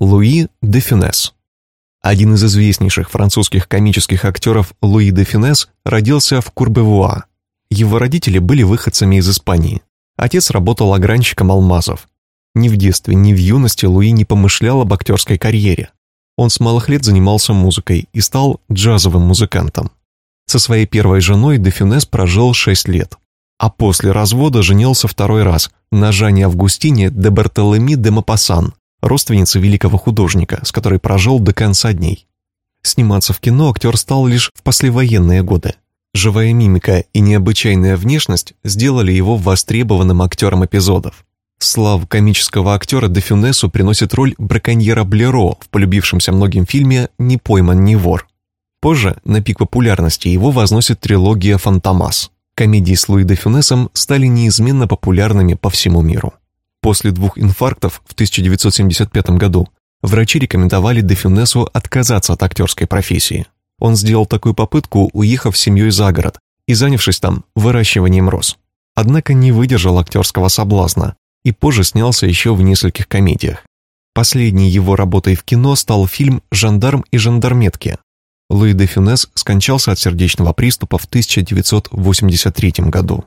Луи де Фюнес. Один из известнейших французских комических актеров Луи де Фюнес родился в Курбевуа. Его родители были выходцами из Испании. Отец работал огранщиком алмазов. Ни в детстве, ни в юности Луи не помышлял об актерской карьере. Он с малых лет занимался музыкой и стал джазовым музыкантом. Со своей первой женой де Фюнес прожил 6 лет, а после развода женился второй раз на Жанне Августине де Бартолеми де Мапасан, родственнице великого художника, с которой прожил до конца дней. Сниматься в кино актер стал лишь в послевоенные годы. Живая мимика и необычайная внешность сделали его востребованным актером эпизодов. Славу комического актера де Фюнесу приносит роль браконьера Блеро в полюбившемся многим фильме «Не пойман, не вор». Позже, на пик популярности, его возносит трилогия «Фантомас». Комедии с Луи де Фюнесом стали неизменно популярными по всему миру. После двух инфарктов в 1975 году врачи рекомендовали де Фюнесу отказаться от актерской профессии. Он сделал такую попытку, уехав с семьей за город и занявшись там выращиванием роз. Однако не выдержал актерского соблазна и позже снялся еще в нескольких комедиях. Последней его работой в кино стал фильм «Жандарм и жандарметки». Луи де Фюнес скончался от сердечного приступа в 1983 году.